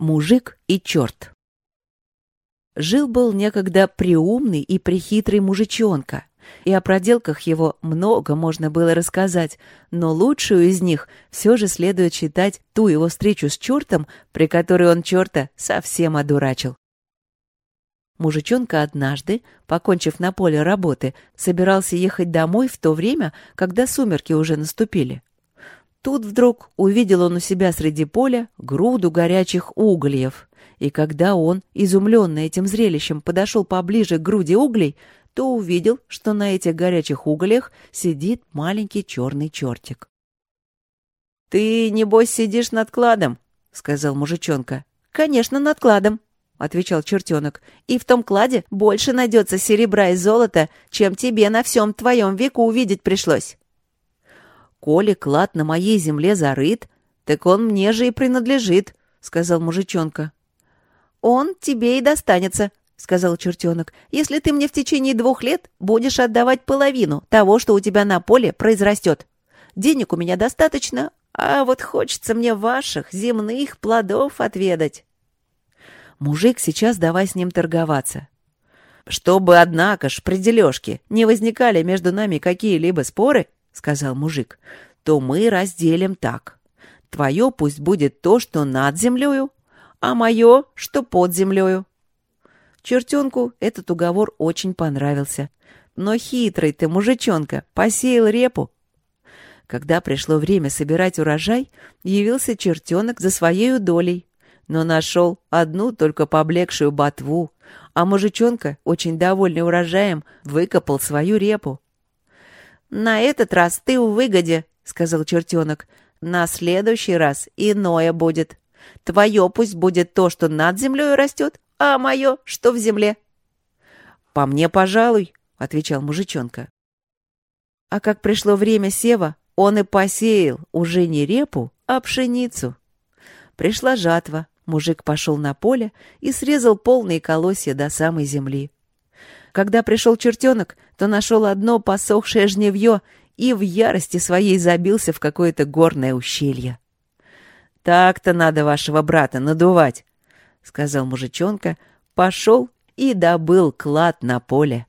Мужик и черт. Жил-был некогда преумный и прихитрый мужичонка, и о проделках его много можно было рассказать, но лучшую из них все же следует считать ту его встречу с чертом, при которой он черта совсем одурачил. Мужичонка однажды, покончив на поле работы, собирался ехать домой в то время, когда сумерки уже наступили. Тут вдруг увидел он у себя среди поля груду горячих угольев. И когда он, изумленный этим зрелищем, подошел поближе к груди углей, то увидел, что на этих горячих углях сидит маленький черный чертик. — Ты, небось, сидишь над кладом, — сказал мужичонка. — Конечно, над кладом, — отвечал чертенок. — И в том кладе больше найдется серебра и золота, чем тебе на всем твоем веку увидеть пришлось. «Коли клад на моей земле зарыт, так он мне же и принадлежит», — сказал мужичонка. «Он тебе и достанется», — сказал чертенок, «если ты мне в течение двух лет будешь отдавать половину того, что у тебя на поле произрастет. Денег у меня достаточно, а вот хочется мне ваших земных плодов отведать». Мужик сейчас давай с ним торговаться. «Чтобы, однако ж, при дележке не возникали между нами какие-либо споры», — сказал мужик, — то мы разделим так. Твое пусть будет то, что над землею, а мое, что под землею. Чертенку этот уговор очень понравился. Но хитрый ты, мужичонка, посеял репу. Когда пришло время собирать урожай, явился чертенок за своей долей, но нашел одну только поблекшую ботву, а мужичонка, очень довольный урожаем, выкопал свою репу. «На этот раз ты в выгоде», — сказал чертенок. «На следующий раз иное будет. Твое пусть будет то, что над землей растет, а мое, что в земле». «По мне, пожалуй», — отвечал мужичонка. А как пришло время сева, он и посеял уже не репу, а пшеницу. Пришла жатва, мужик пошел на поле и срезал полные колосья до самой земли. Когда пришел чертенок, то нашел одно посохшее жневье и в ярости своей забился в какое-то горное ущелье. «Так-то надо вашего брата надувать», — сказал мужичонка, пошел и добыл клад на поле.